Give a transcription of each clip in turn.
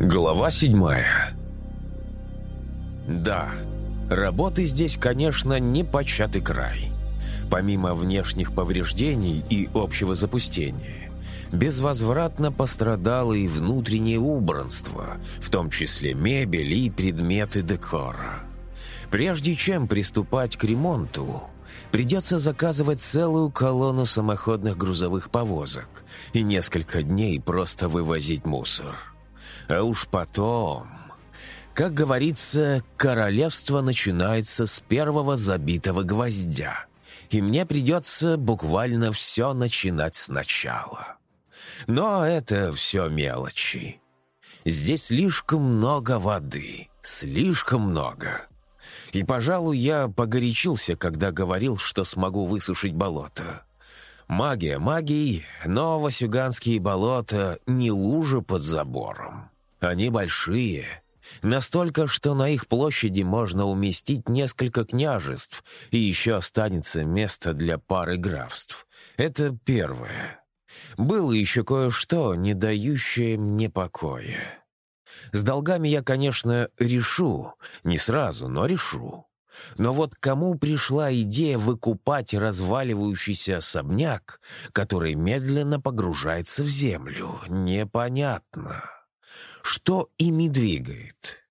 Глава седьмая Да, работы здесь, конечно, не початый край. Помимо внешних повреждений и общего запустения, безвозвратно пострадало и внутреннее убранство, в том числе мебель и предметы декора. Прежде чем приступать к ремонту, придется заказывать целую колонну самоходных грузовых повозок и несколько дней просто вывозить мусор. А уж потом... Как говорится, королевство начинается с первого забитого гвоздя, и мне придется буквально все начинать сначала. Но это все мелочи. Здесь слишком много воды, слишком много. И, пожалуй, я погорячился, когда говорил, что смогу высушить болото. Магия магией, но Васюганские болота не лужи под забором. Они большие, настолько, что на их площади можно уместить несколько княжеств, и еще останется место для пары графств. Это первое. Было еще кое-что, не дающее мне покоя. С долгами я, конечно, решу. Не сразу, но решу. Но вот кому пришла идея выкупать разваливающийся особняк, который медленно погружается в землю, непонятно. Что ими двигает?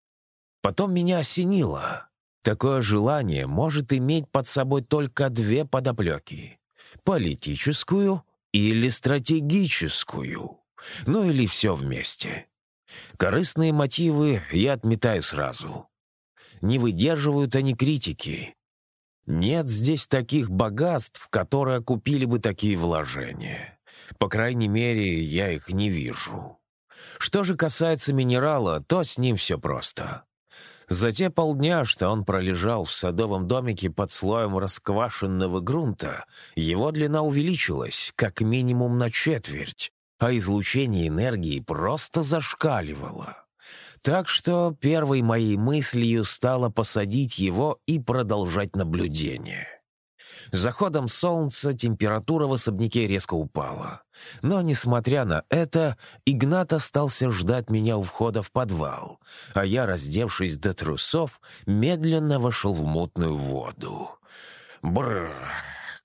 Потом меня осенило. Такое желание может иметь под собой только две подоплеки — политическую или стратегическую, ну или все вместе. Корыстные мотивы я отметаю сразу. Не выдерживают они критики. Нет здесь таких богатств, которые купили бы такие вложения. По крайней мере, я их не вижу. Что же касается минерала, то с ним все просто. За те полдня, что он пролежал в садовом домике под слоем расквашенного грунта, его длина увеличилась как минимум на четверть, а излучение энергии просто зашкаливало. Так что первой моей мыслью стало посадить его и продолжать наблюдение. Заходом солнца температура в особняке резко упала. Но, несмотря на это, Игнат остался ждать меня у входа в подвал, а я, раздевшись до трусов, медленно вошел в мутную воду. Бррр,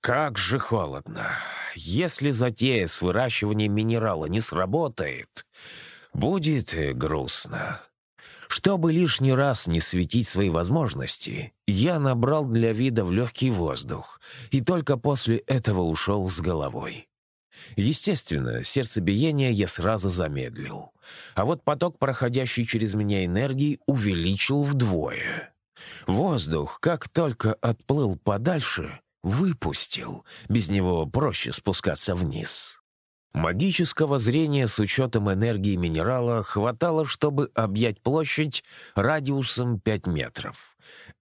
как же холодно. Если затея с выращиванием минерала не сработает, будет грустно. Чтобы лишний раз не светить свои возможности, я набрал для вида в легкий воздух и только после этого ушел с головой. Естественно, сердцебиение я сразу замедлил, а вот поток, проходящий через меня энергии, увеличил вдвое. Воздух, как только отплыл подальше, Выпустил. Без него проще спускаться вниз. Магического зрения с учетом энергии минерала хватало, чтобы объять площадь радиусом 5 метров.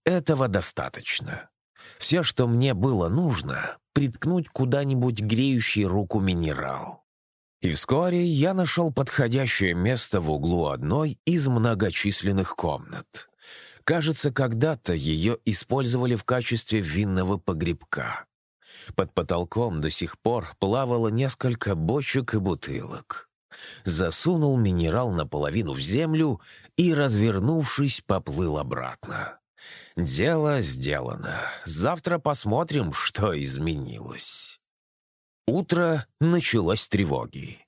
Этого достаточно. Все, что мне было нужно, приткнуть куда-нибудь греющий руку минерал. И вскоре я нашел подходящее место в углу одной из многочисленных комнат. Кажется, когда-то ее использовали в качестве винного погребка. Под потолком до сих пор плавало несколько бочек и бутылок. Засунул минерал наполовину в землю и, развернувшись, поплыл обратно. Дело сделано. Завтра посмотрим, что изменилось. Утро началось тревоги.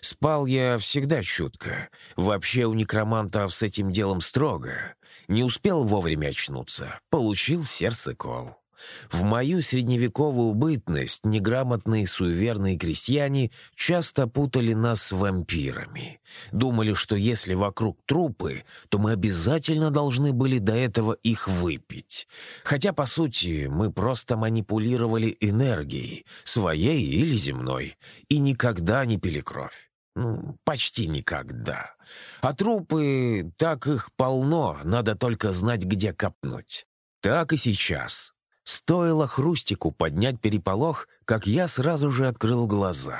Спал я всегда чутко. Вообще у некромантов с этим делом строго. Не успел вовремя очнуться. Получил сердце кол. В мою средневековую бытность неграмотные суеверные крестьяне часто путали нас с вампирами. Думали, что если вокруг трупы, то мы обязательно должны были до этого их выпить. Хотя, по сути, мы просто манипулировали энергией, своей или земной, и никогда не пили кровь. Ну, почти никогда. А трупы, так их полно, надо только знать, где копнуть. Так и сейчас. Стоило Хрустику поднять переполох, как я сразу же открыл глаза.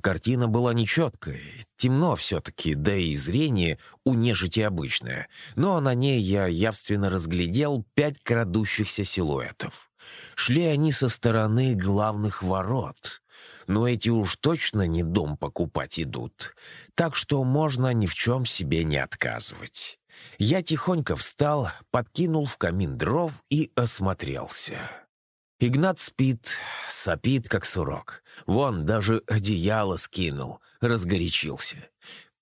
Картина была нечеткой, темно все-таки, да и зрение у нежити обычное, но на ней я явственно разглядел пять крадущихся силуэтов. Шли они со стороны главных ворот. Но эти уж точно не дом покупать идут, так что можно ни в чем себе не отказывать. Я тихонько встал, подкинул в камин дров и осмотрелся. Игнат спит, сопит, как сурок. Вон, даже одеяло скинул, разгорячился.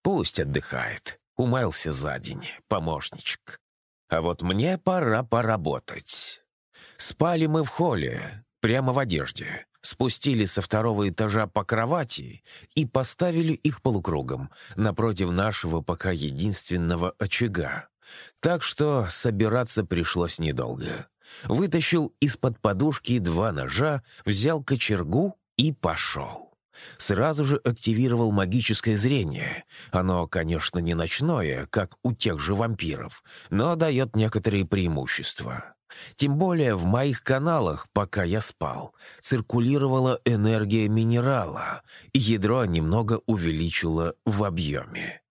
Пусть отдыхает, умаялся за день, помощничек. А вот мне пора поработать. Спали мы в холле, прямо в одежде. Спустили со второго этажа по кровати и поставили их полукругом напротив нашего пока единственного очага. Так что собираться пришлось недолго. Вытащил из-под подушки два ножа, взял кочергу и пошел. Сразу же активировал магическое зрение. Оно, конечно, не ночное, как у тех же вампиров, но дает некоторые преимущества. Тем более в моих каналах, пока я спал, циркулировала энергия минерала, и ядро немного увеличило в объеме.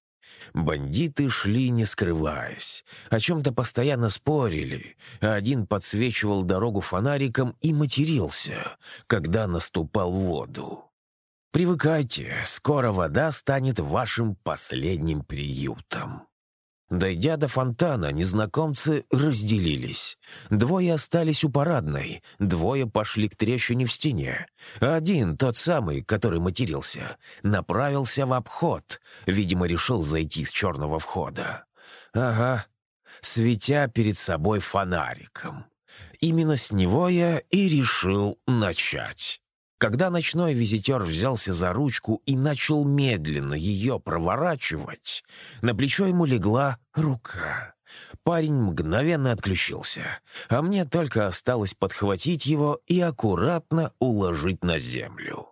Бандиты шли, не скрываясь, о чем-то постоянно спорили, а один подсвечивал дорогу фонариком и матерился, когда наступал воду. «Привыкайте, скоро вода станет вашим последним приютом». Дойдя до фонтана, незнакомцы разделились. Двое остались у парадной, двое пошли к трещине в стене. Один, тот самый, который матерился, направился в обход. Видимо, решил зайти с черного входа. Ага, светя перед собой фонариком. Именно с него я и решил начать. Когда ночной визитер взялся за ручку и начал медленно ее проворачивать, на плечо ему легла рука. Парень мгновенно отключился, а мне только осталось подхватить его и аккуратно уложить на землю.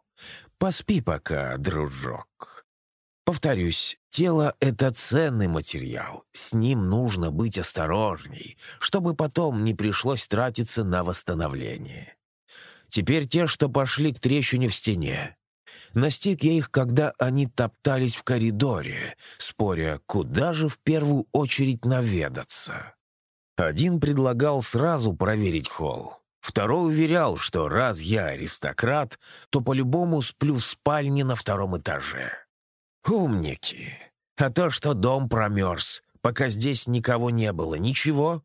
«Поспи пока, дружок». Повторюсь, тело — это ценный материал. С ним нужно быть осторожней, чтобы потом не пришлось тратиться на восстановление. Теперь те, что пошли к трещине в стене. Настиг я их, когда они топтались в коридоре, споря, куда же в первую очередь наведаться. Один предлагал сразу проверить холл. Второй уверял, что раз я аристократ, то по-любому сплю в спальне на втором этаже. Умники. А то, что дом промерз, пока здесь никого не было, ничего,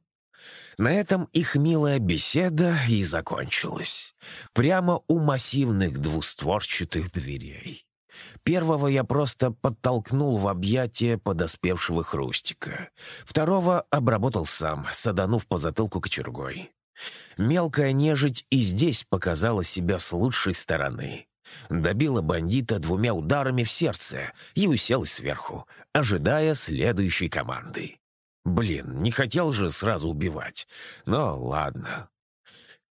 на этом их милая беседа и закончилась. Прямо у массивных двустворчатых дверей. Первого я просто подтолкнул в объятия подоспевшего хрустика. Второго обработал сам, саданув по затылку кочергой. Мелкая нежить и здесь показала себя с лучшей стороны. Добила бандита двумя ударами в сердце и уселась сверху, ожидая следующей команды. Блин, не хотел же сразу убивать. Но ладно.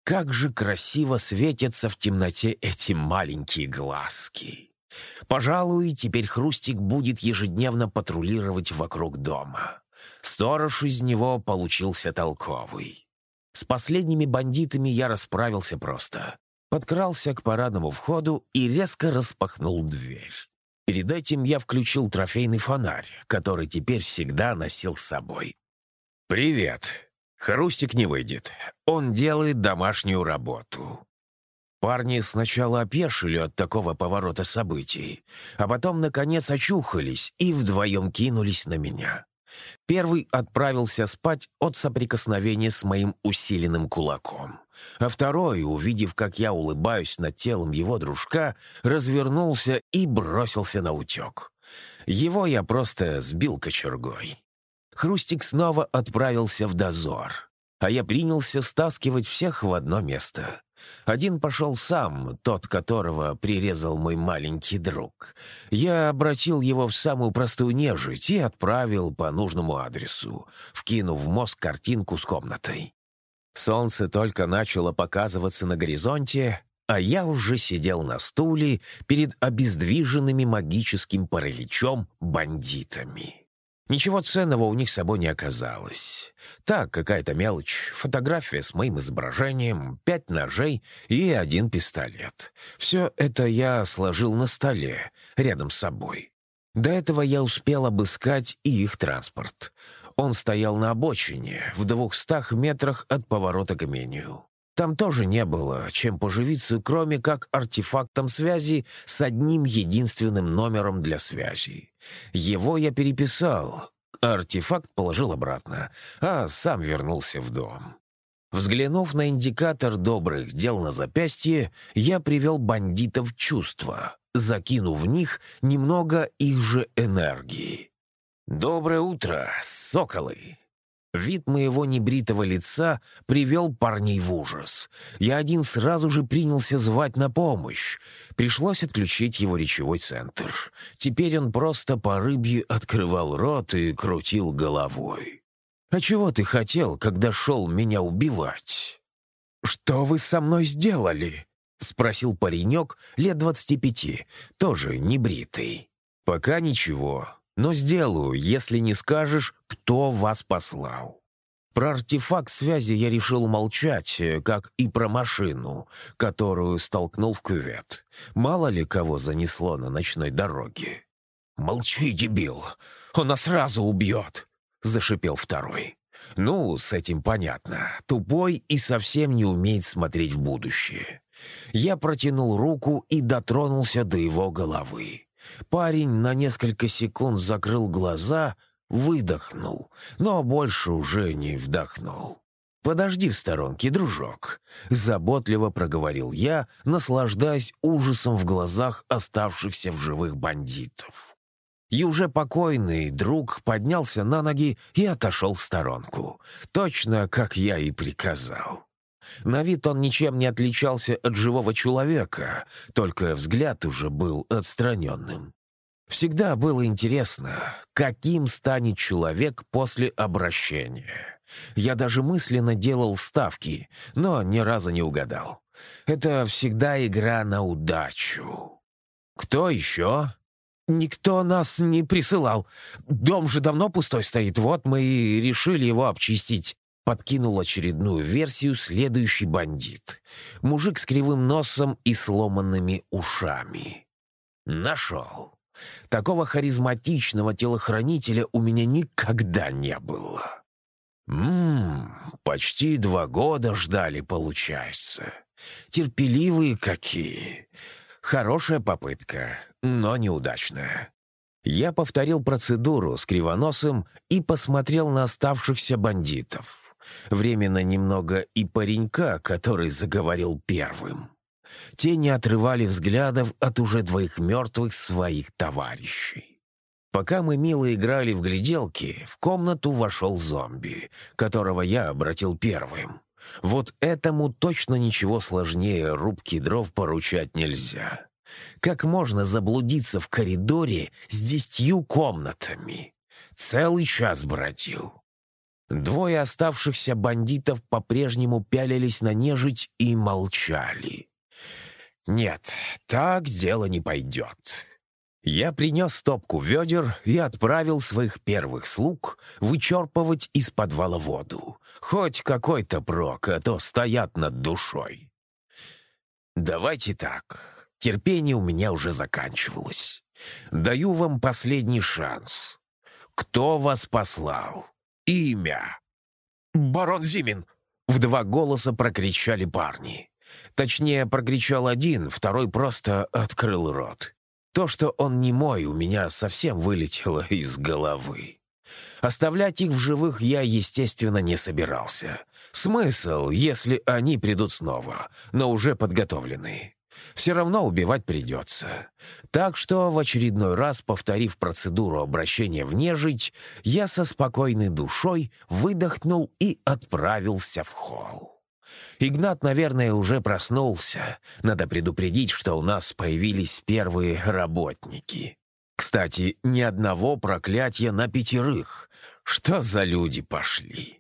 Как же красиво светятся в темноте эти маленькие глазки. Пожалуй, теперь Хрустик будет ежедневно патрулировать вокруг дома. Сторож из него получился толковый. С последними бандитами я расправился просто. Подкрался к парадному входу и резко распахнул дверь. Перед этим я включил трофейный фонарь, который теперь всегда носил с собой. «Привет. Хрустик не выйдет. Он делает домашнюю работу». Парни сначала опешили от такого поворота событий, а потом, наконец, очухались и вдвоем кинулись на меня. Первый отправился спать от соприкосновения с моим усиленным кулаком. А второй, увидев, как я улыбаюсь над телом его дружка, развернулся и бросился на утек. Его я просто сбил кочергой. Хрустик снова отправился в дозор, а я принялся стаскивать всех в одно место. Один пошел сам, тот, которого прирезал мой маленький друг. Я обратил его в самую простую нежить и отправил по нужному адресу, вкинув в мозг картинку с комнатой. Солнце только начало показываться на горизонте, а я уже сидел на стуле перед обездвиженными магическим параличом бандитами. Ничего ценного у них с собой не оказалось. Так, какая-то мелочь, фотография с моим изображением, пять ножей и один пистолет. Все это я сложил на столе, рядом с собой. До этого я успел обыскать и их транспорт. Он стоял на обочине, в двухстах метрах от поворота к имению. Там тоже не было чем поживиться, кроме как артефактом связи с одним единственным номером для связи. Его я переписал, артефакт положил обратно, а сам вернулся в дом. Взглянув на индикатор добрых дел на запястье, я привел бандитов в чувство, закинув в них немного их же энергии. «Доброе утро, соколы!» Вид моего небритого лица привел парней в ужас. Я один сразу же принялся звать на помощь. Пришлось отключить его речевой центр. Теперь он просто по рыбье открывал рот и крутил головой. «А чего ты хотел, когда шел меня убивать?» «Что вы со мной сделали?» — спросил паренек лет двадцати пяти, тоже небритый. «Пока ничего, но сделаю, если не скажешь, кто вас послал». Про артефакт связи я решил умолчать, э, как и про машину, которую столкнул в кювет. Мало ли кого занесло на ночной дороге. «Молчи, дебил! Он нас сразу убьет!» — зашипел второй. «Ну, с этим понятно. Тупой и совсем не умеет смотреть в будущее». Я протянул руку и дотронулся до его головы. Парень на несколько секунд закрыл глаза, выдохнул, но больше уже не вдохнул. «Подожди в сторонке, дружок», — заботливо проговорил я, наслаждаясь ужасом в глазах оставшихся в живых бандитов и уже покойный друг поднялся на ноги и отошел в сторонку, точно как я и приказал. На вид он ничем не отличался от живого человека, только взгляд уже был отстраненным. Всегда было интересно, каким станет человек после обращения. Я даже мысленно делал ставки, но ни разу не угадал. Это всегда игра на удачу. «Кто еще?» «Никто нас не присылал. Дом же давно пустой стоит, вот мы и решили его обчистить». Подкинул очередную версию следующий бандит. Мужик с кривым носом и сломанными ушами. «Нашел. Такого харизматичного телохранителя у меня никогда не было». «Ммм, почти два года ждали, получается. Терпеливые какие. Хорошая попытка, но неудачная. Я повторил процедуру с кривоносом и посмотрел на оставшихся бандитов. Временно немного и паренька, который заговорил первым. Те не отрывали взглядов от уже двоих мертвых своих товарищей. Пока мы мило играли в гляделки, в комнату вошел зомби, которого я обратил первым. Вот этому точно ничего сложнее рубки дров поручать нельзя. Как можно заблудиться в коридоре с десятью комнатами? Целый час бродил. Двое оставшихся бандитов по-прежнему пялились на нежить и молчали. «Нет, так дело не пойдет. Я принес стопку ведер и отправил своих первых слуг вычерпывать из подвала воду. Хоть какой-то прок, а то стоят над душой. Давайте так. Терпение у меня уже заканчивалось. Даю вам последний шанс. Кто вас послал? Имя. «Барон Зимин!» — в два голоса прокричали парни. Точнее, прокричал один, второй просто открыл рот. То, что он не мой, у меня совсем вылетело из головы. Оставлять их в живых я, естественно, не собирался. Смысл, если они придут снова, но уже подготовленные. Все равно убивать придется. Так что, в очередной раз повторив процедуру обращения в нежить, я со спокойной душой выдохнул и отправился в холл. Игнат, наверное, уже проснулся. Надо предупредить, что у нас появились первые работники. Кстати, ни одного проклятия на пятерых. Что за люди пошли?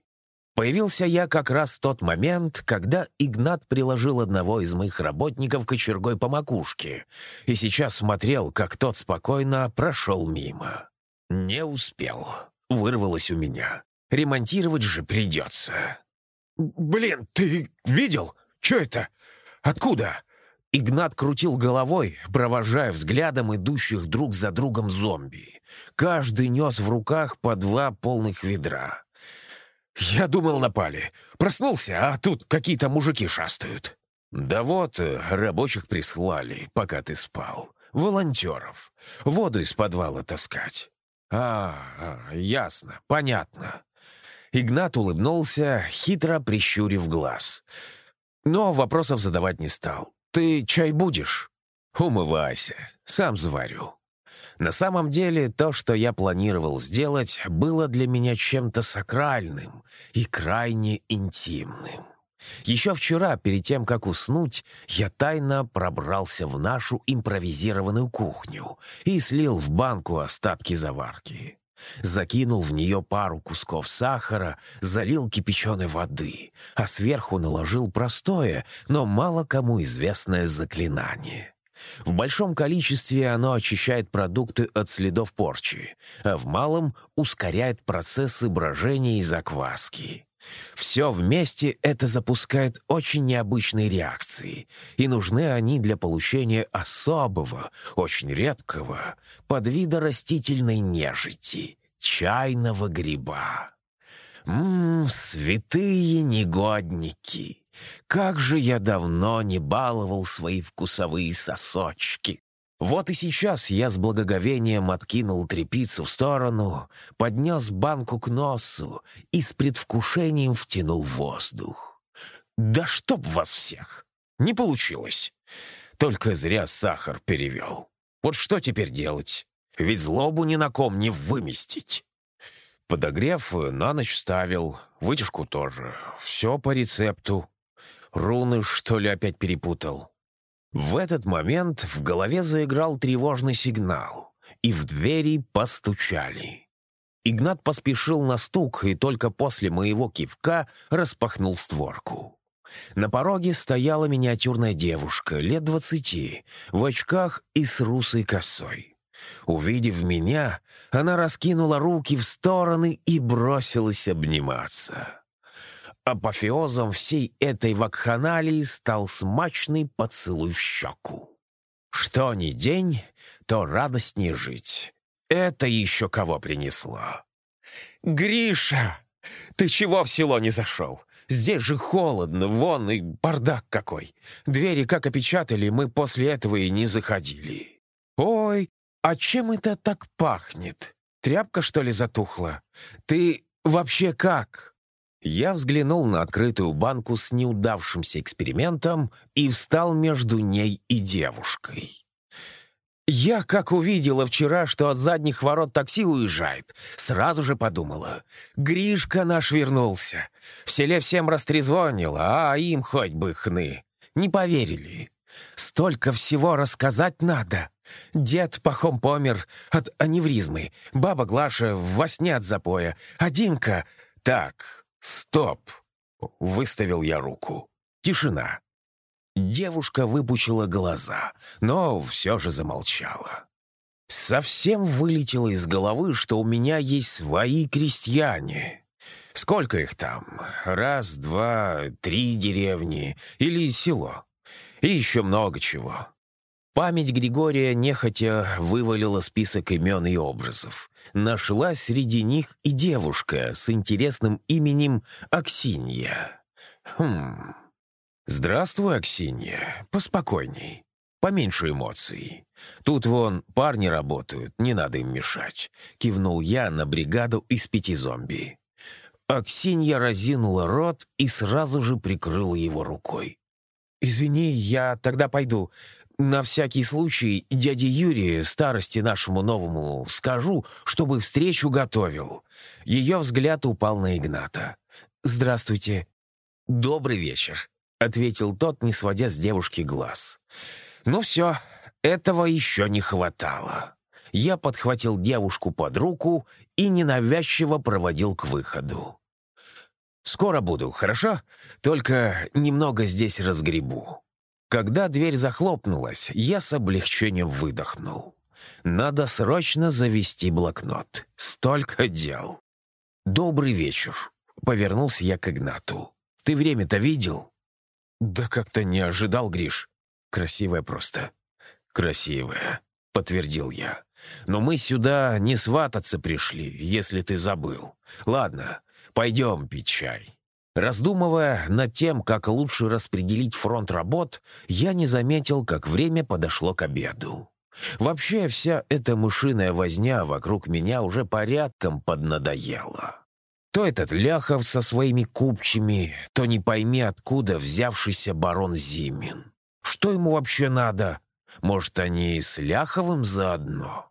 Появился я как раз в тот момент, когда Игнат приложил одного из моих работников кочергой по макушке и сейчас смотрел, как тот спокойно прошел мимо. Не успел. Вырвалось у меня. Ремонтировать же придется. «Блин, ты видел? Че это? Откуда?» Игнат крутил головой, провожая взглядом идущих друг за другом зомби. Каждый нес в руках по два полных ведра. Я думал, напали. Проснулся, а тут какие-то мужики шастают. Да вот, э, рабочих прислали, пока ты спал. Волонтеров. Воду из подвала таскать. А, а ясно, понятно. Игнат улыбнулся, хитро прищурив глаз. Но вопросов задавать не стал. «Ты чай будешь?» «Умывайся, сам заварю». На самом деле, то, что я планировал сделать, было для меня чем-то сакральным и крайне интимным. Еще вчера, перед тем, как уснуть, я тайно пробрался в нашу импровизированную кухню и слил в банку остатки заварки. Закинул в нее пару кусков сахара, залил кипяченой воды, а сверху наложил простое, но мало кому известное заклинание. В большом количестве оно очищает продукты от следов порчи, а в малом ускоряет процессы брожения и закваски. Все вместе это запускает очень необычные реакции, и нужны они для получения особого, очень редкого подвида растительной нежити — чайного гриба. Ммм, святые негодники! Как же я давно не баловал свои вкусовые сосочки! Вот и сейчас я с благоговением откинул трепицу в сторону, поднес банку к носу и с предвкушением втянул воздух. «Да чтоб вас всех! Не получилось! Только зря сахар перевел. Вот что теперь делать? Ведь злобу ни на ком не выместить!» Подогрев на ночь ставил, вытяжку тоже. Все по рецепту. Руны, что ли, опять перепутал? В этот момент в голове заиграл тревожный сигнал, и в двери постучали. Игнат поспешил на стук и только после моего кивка распахнул створку. На пороге стояла миниатюрная девушка, лет двадцати, в очках и с русой косой. Увидев меня, она раскинула руки в стороны и бросилась обниматься. Апофеозом всей этой вакханалии стал смачный поцелуй в щеку. Что ни день, то радостнее жить. Это еще кого принесло. «Гриша, ты чего в село не зашел? Здесь же холодно, вон и бардак какой. Двери как опечатали, мы после этого и не заходили. Ой, а чем это так пахнет? Тряпка, что ли, затухла? Ты вообще как?» Я взглянул на открытую банку с неудавшимся экспериментом и встал между ней и девушкой. Я, как увидела вчера, что от задних ворот такси уезжает, сразу же подумала. Гришка наш вернулся. В селе всем растрезвонило, а им хоть бы хны. Не поверили. Столько всего рассказать надо. Дед пахом помер от аневризмы, баба Глаша во сне от запоя, а Димка... Так, «Стоп!» — выставил я руку. Тишина. Девушка выпучила глаза, но все же замолчала. Совсем вылетело из головы, что у меня есть свои крестьяне. Сколько их там? Раз, два, три деревни или село? И еще много чего. Память Григория нехотя вывалила список имен и образов. Нашлась среди них и девушка с интересным именем Аксинья. Хм... «Здравствуй, Аксинья. Поспокойней. Поменьше эмоций. Тут вон парни работают, не надо им мешать», — кивнул я на бригаду из пяти зомби. Аксинья разинула рот и сразу же прикрыла его рукой. «Извини, я тогда пойду. На всякий случай дяде Юрию, старости нашему новому, скажу, чтобы встречу готовил». Ее взгляд упал на Игната. «Здравствуйте». «Добрый вечер», — ответил тот, не сводя с девушки глаз. «Ну все, этого еще не хватало». Я подхватил девушку под руку и ненавязчиво проводил к выходу. «Скоро буду, хорошо? Только немного здесь разгребу». Когда дверь захлопнулась, я с облегчением выдохнул. Надо срочно завести блокнот. Столько дел. «Добрый вечер», — повернулся я к Игнату. «Ты время-то видел?» «Да как-то не ожидал, Гриш. Красивая просто». «Красивая», — подтвердил я. «Но мы сюда не свататься пришли, если ты забыл. Ладно, пойдем пить чай». Раздумывая над тем, как лучше распределить фронт работ, я не заметил, как время подошло к обеду. Вообще, вся эта мышиная возня вокруг меня уже порядком поднадоела. То этот Ляхов со своими купчими, то не пойми откуда взявшийся барон Зимин. Что ему вообще надо? Может, они с Ляховым заодно?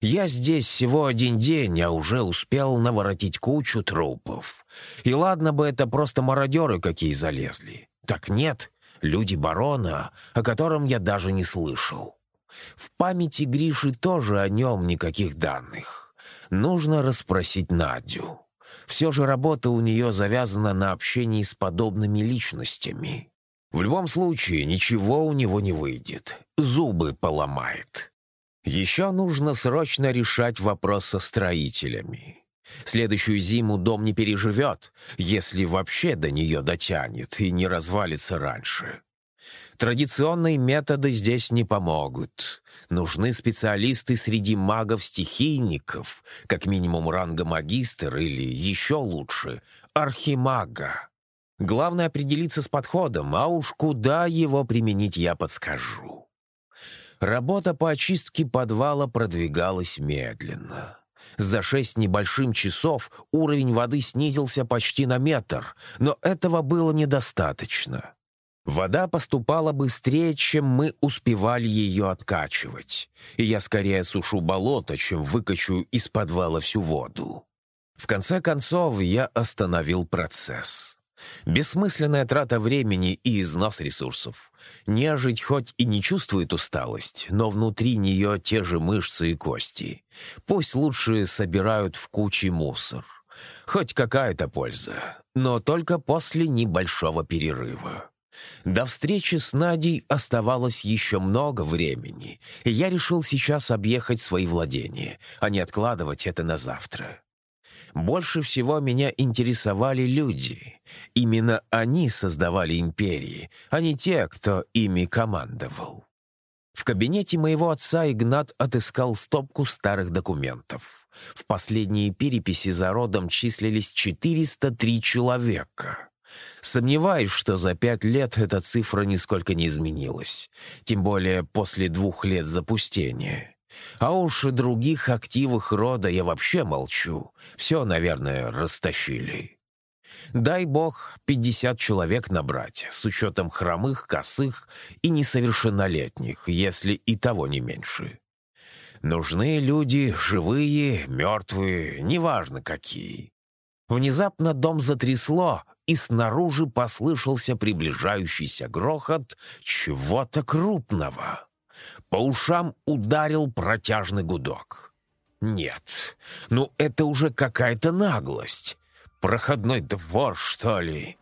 Я здесь всего один день, а уже успел наворотить кучу трупов. И ладно бы это просто мародеры какие залезли. Так нет, люди барона, о котором я даже не слышал. В памяти Гриши тоже о нем никаких данных. Нужно расспросить Надю. Все же работа у нее завязана на общении с подобными личностями. В любом случае, ничего у него не выйдет. Зубы поломает. Еще нужно срочно решать вопрос со строителями. Следующую зиму дом не переживет, если вообще до нее дотянет и не развалится раньше. Традиционные методы здесь не помогут. Нужны специалисты среди магов-стихийников, как минимум ранга магистр или, еще лучше, архимага. Главное определиться с подходом, а уж куда его применить я подскажу. Работа по очистке подвала продвигалась медленно. За шесть небольшим часов уровень воды снизился почти на метр, но этого было недостаточно. Вода поступала быстрее, чем мы успевали ее откачивать, и я скорее сушу болото, чем выкачу из подвала всю воду. В конце концов, я остановил процесс. Бессмысленная трата времени и износ ресурсов. Нежить хоть и не чувствует усталость, но внутри нее те же мышцы и кости. Пусть лучше собирают в куче мусор. Хоть какая-то польза, но только после небольшого перерыва. До встречи с Надей оставалось еще много времени, и я решил сейчас объехать свои владения, а не откладывать это на завтра. Больше всего меня интересовали люди. Именно они создавали империи, а не те, кто ими командовал. В кабинете моего отца Игнат отыскал стопку старых документов. В последние переписи за родом числились 403 человека. Сомневаюсь, что за пять лет эта цифра нисколько не изменилась, тем более после двух лет запустения. А уж о других активах рода я вообще молчу. Все, наверное, растащили. Дай бог, 50 человек набрать, с учетом хромых, косых и несовершеннолетних, если и того не меньше. Нужны люди живые, мертвые, неважно какие. Внезапно дом затрясло, и снаружи послышался приближающийся грохот чего-то крупного. По ушам ударил протяжный гудок. «Нет, ну это уже какая-то наглость. Проходной двор, что ли?»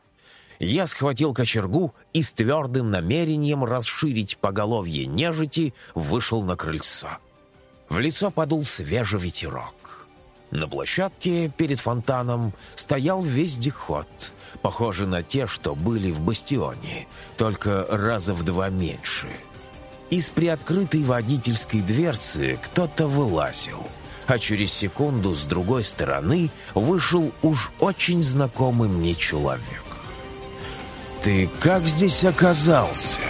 Я схватил кочергу и с твердым намерением расширить поголовье нежити вышел на крыльцо. В лицо подул свежий ветерок. На площадке перед фонтаном стоял вездеход, похожий на те, что были в бастионе, только раза в два меньше — из приоткрытой водительской дверцы кто-то вылазил, а через секунду с другой стороны вышел уж очень знакомый мне человек. «Ты как здесь оказался?»